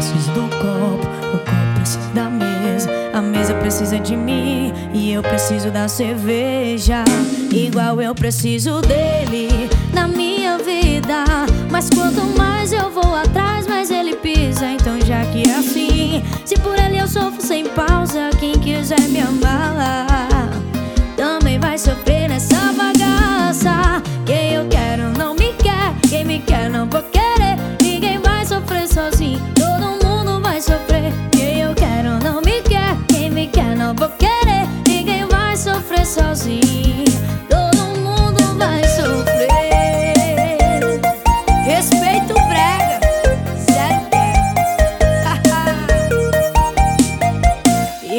preciso do copo, o copo precisa da mesa, a mesa precisa de mim e eu preciso da cerveja. Igual eu preciso dele na minha vida, mas quanto mais eu vou atrás, mais ele pisa. Então já que é assim, se por ele eu sofro sem pausa, quem quiser me amar também vai sofrer.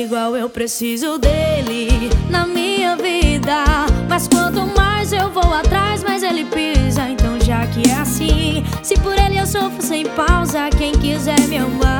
Igual eu preciso dele na minha vida. Mas quanto mais eu vou atrás, mais ele pisa. Então, já que é assim, se por ele eu sofro sem pausa, quem quiser me amar.